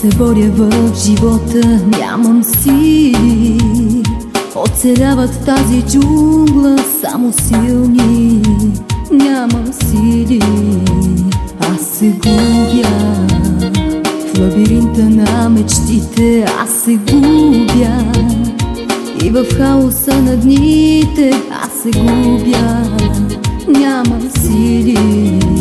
Се боря в живота, нямам сили. Оцеляват тази джунгла само силни, нямам сили. Аз се губя в лабиринта на мечтите, аз се губя. И в хаоса на дните аз се губя, нямам сили.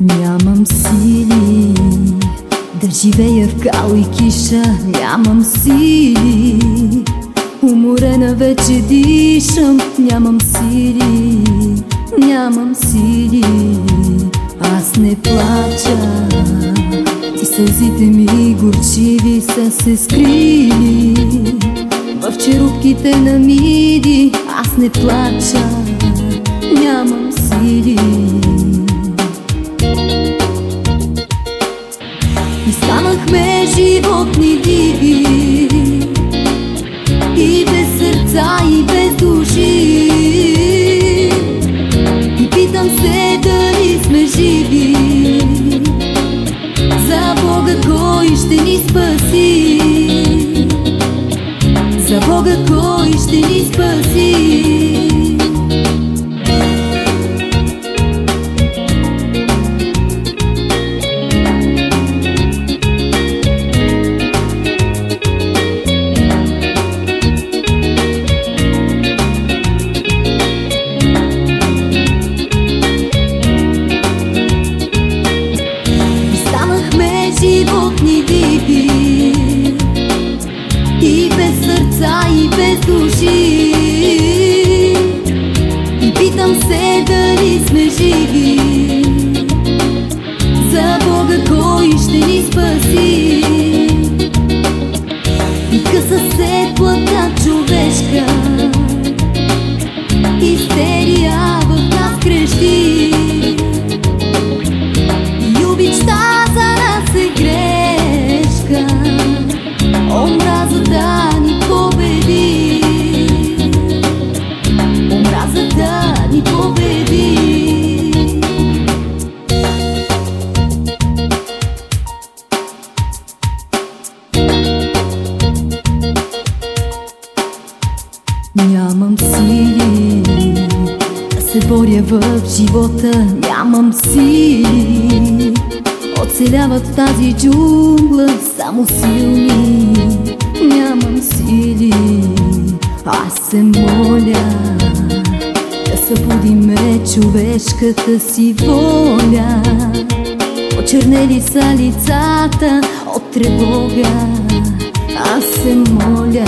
Нямам сили да живея в кал и киша. Нямам сили. Уморена вече дишам. Нямам сили. Нямам сили. Аз не плача. И сълзите ми горчиви са се скрили. В черупките на миди Аз не плача. Нямам сили станахме животни диви И без сърца, и без души. И питам се дали сме живи. За Бога кой ще ни спаси? За Бога кой ще ни спаси се плата човешка Истерия в живота, нямам сили. Оцеляват тази джунгла само силни, нямам сили. Аз се моля да събудиме човешката си воля. Очернели са лицата от тревога, аз се моля